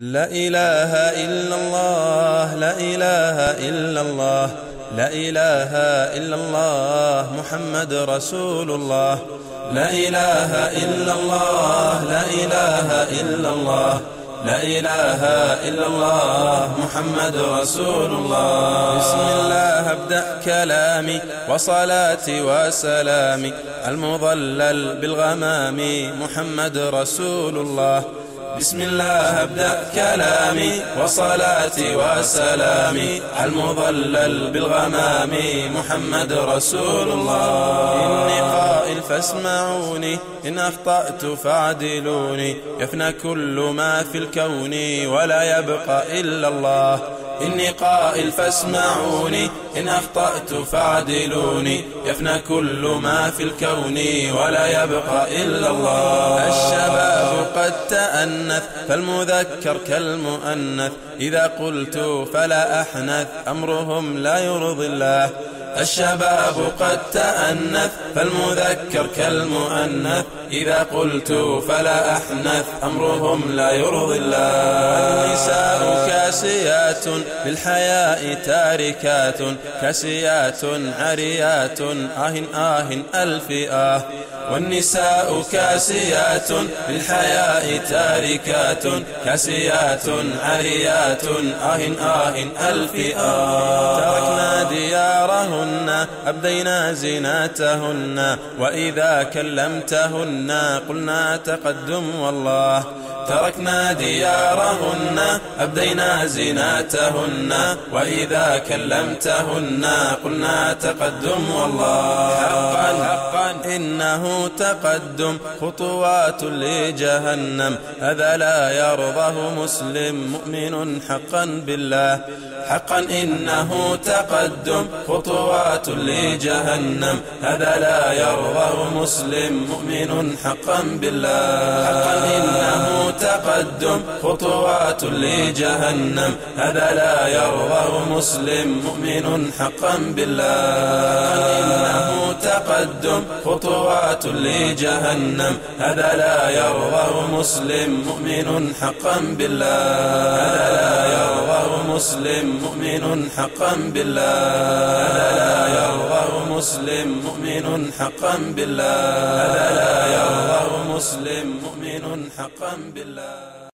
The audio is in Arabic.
لا إله إلا الله لا إله إلا الله لا إله إلا الله محمد رسول الله لا إله إلا الله لا إله إلا الله لا إله إلا الله محمد رسول الله بسم الله أبدأ كلامي وصلاتي وسلامي المضلل بالغمام محمد رسول الله بسم الله أبدأ كلامي وصلاتي وسلامي المضلل بالغمام محمد رسول الله. إني قائل فاسمعوني إن أخطأت فاعدلوني. يفنى كل ما في الكون ولا يبقى إلا الله. إني قائل فاسمعوني إن أخطأت فاعدلوني. يفنى كل ما في الكون ولا يبقى إلا الله. الشباب قد تأنث فالمذكر كالمؤنث. إذا قلت فلا أحنث أمرهم لا يرضي الله. الشباب قد تأنث فالمذكر كالمؤنث. إذا قلت فلا أحنث أمرهم لا يرضي الله. النساء كاسيات بالحياء تاركات. كاسيات عريات آه آه ألف آه والنساء كاسيات بالحياء تاركات. كاسيات عريات آه آه ألف آه تركنا ديارهن أبدينا زيناتهن وإذا كلمتهن قلنا تقدم والله. تركنا ديارهن أبدينا زيناتهن وإذا كلمتهن قلنا تقدم والله. حقا حقا. إنه تقدم خطوات لجهنم هذا لا يرضاه مسلم مؤمن حقا بالله. حقا إنه تقدم خطوات لجهنم هذا لا يرضاه مسلم مؤمن حقا بالله. حقا إنه تقدم خطوات لجهنم هذا لا يرضاه مسلم مؤمن حقا بالله. إنه تقدم خطوات لجهنم. هذا لا يرضاه مسلم مؤمن حقا بالله. مسلم مؤمن حقا بالله. هذا لا مسلم مؤمن حقا بالله. هذا لا مسلم مؤمن حقا بالله.